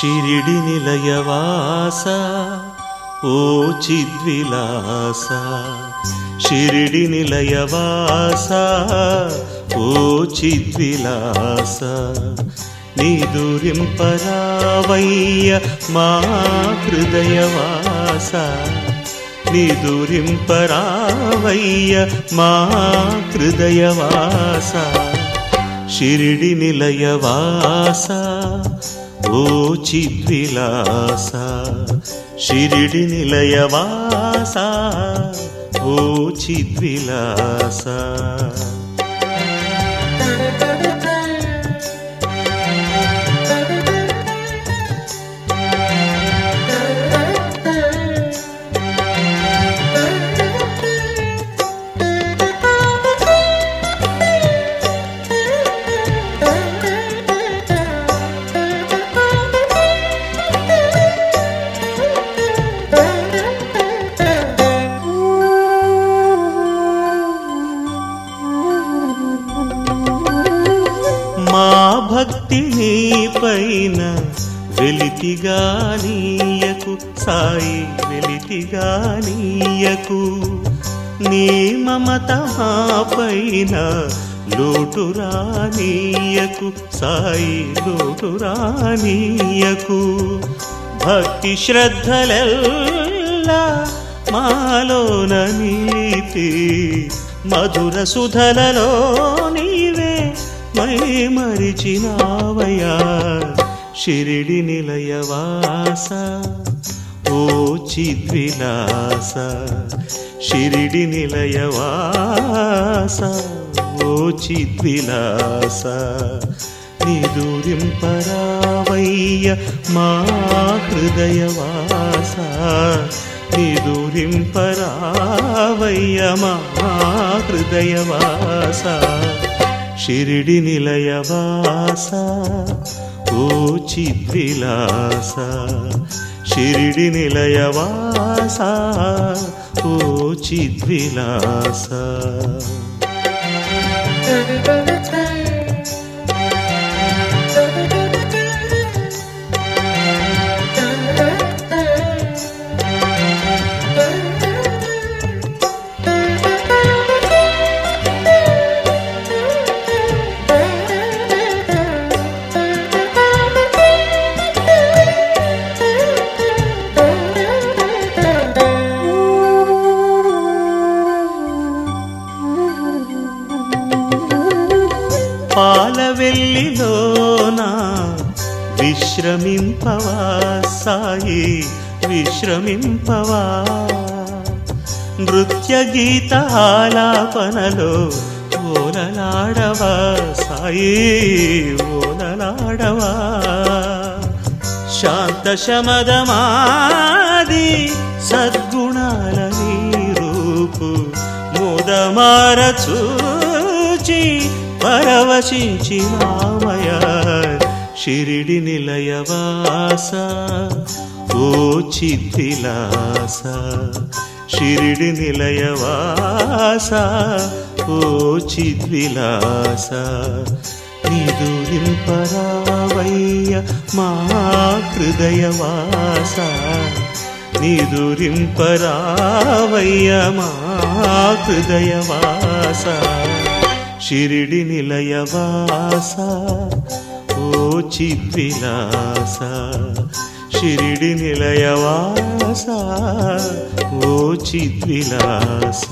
షిరిడి నిలయవాస ఓ చిద్విలాస. షిరిడి నిలయవాస ఓ చిద్విలాస. నిదురింపరావయ్య మా హృదయవాస నిదురింపరావయ్య మా హృదయవాస షిరిడి నిలయవాస ఓ చిద్విలాస షిరిడి నిలయవాస ఓ చిద్విలాస మా భక్తి నీపైన వెలితిగా నీయకు సాయి వెలితిగా నీయకు. నీ మమత పైన లోటురా నీయకు సాయి లోటురా నీయకు భక్తి శ్రద్ధలల్లా మాలోన నీతి మధుర సుధలలో నీవే మై మరిచినావయా షిరిడి నిలయవాస ఓ చిద్విలాస. షిరిడి నిలయవాస ఓ చిద్విలాస. నిదురింపరావయ్య మా హృదయవాస. నిదురింపరావయ్య మా హృదయవాస. షిరిడి నిలయవాస ఓ చిద్విలాస. షిరిడి నిలయవాస ఓ చిద్విలాస. పాలవెల్లిలోన విశ్రమింపవా సాయి విశ్రమింపవా? నృత్య గీత ఆలాపనలో ఓలలాడవా సాయి ఓలలాడవా? శాంత శమదమాది సద్గుణాల నీ రూపు ముదమార చూచి పరవశించినామయ షిరిడి నిలయవాస ఓ చిద్విలాస షిరిడి నిలయవాస ఓ చిద్విలాస నిదురింపరావయ్య మా హృదయవాస. నిదురింపరావయ్య మా హృదయవాస. షిరిడి నిలయవాస ఓ చిద్విలాస షిరిడి నిలయవాస ఓ చిద్విలాస